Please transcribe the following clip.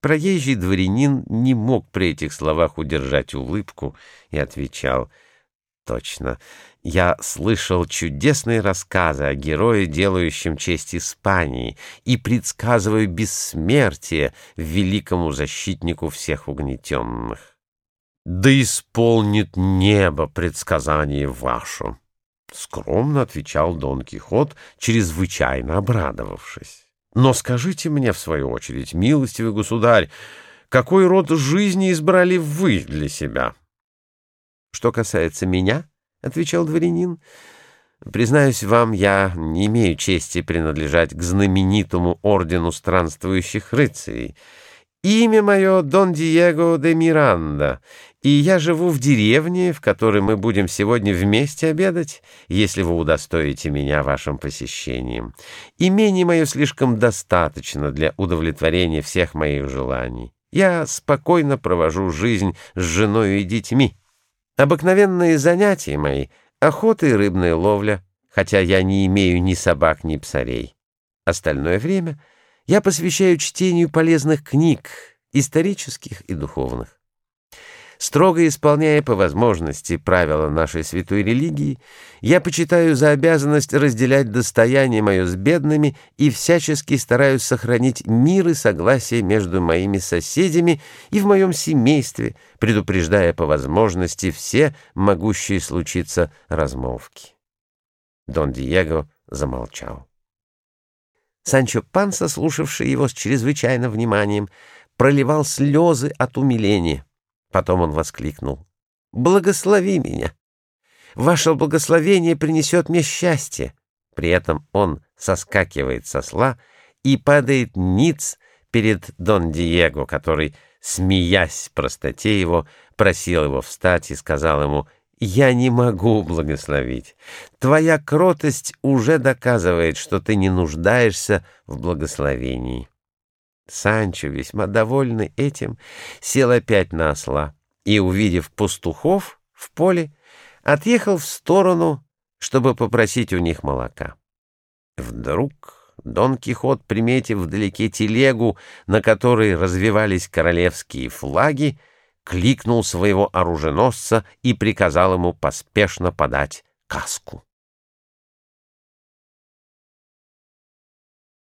Проезжий дворянин не мог при этих словах удержать улыбку и отвечал «Точно, я слышал чудесные рассказы о герое, делающем честь Испании, и предсказываю бессмертие великому защитнику всех угнетенных». «Да исполнит небо предсказание ваше», — скромно отвечал Дон Кихот, чрезвычайно обрадовавшись. Но скажите мне, в свою очередь, милостивый государь, какой род жизни избрали вы для себя? — Что касается меня, — отвечал дворянин, — признаюсь вам, я не имею чести принадлежать к знаменитому ордену странствующих рыцарей — Имя мое Дон Диего де Миранда, и я живу в деревне, в которой мы будем сегодня вместе обедать, если вы удостоите меня вашим посещением. Имение мое слишком достаточно для удовлетворения всех моих желаний. Я спокойно провожу жизнь с женой и детьми. Обыкновенные занятия мои — охота и рыбная ловля, хотя я не имею ни собак, ни псарей. Остальное время — я посвящаю чтению полезных книг, исторических и духовных. Строго исполняя по возможности правила нашей святой религии, я почитаю за обязанность разделять достояние мое с бедными и всячески стараюсь сохранить мир и согласие между моими соседями и в моем семействе, предупреждая по возможности все могущие случиться размолвки. Дон Диего замолчал. Санчо Панса, слушавший его с чрезвычайным вниманием, проливал слезы от умиления. Потом он воскликнул. «Благослови меня! Ваше благословение принесет мне счастье!» При этом он соскакивает со сла и падает ниц перед Дон Диего, который, смеясь простоте его, просил его встать и сказал ему я не могу благословить. Твоя кротость уже доказывает, что ты не нуждаешься в благословении. Санчо, весьма довольный этим, сел опять на осла и, увидев пастухов в поле, отъехал в сторону, чтобы попросить у них молока. Вдруг Дон Кихот, приметив вдалеке телегу, на которой развивались королевские флаги, кликнул своего оруженосца и приказал ему поспешно подать каску.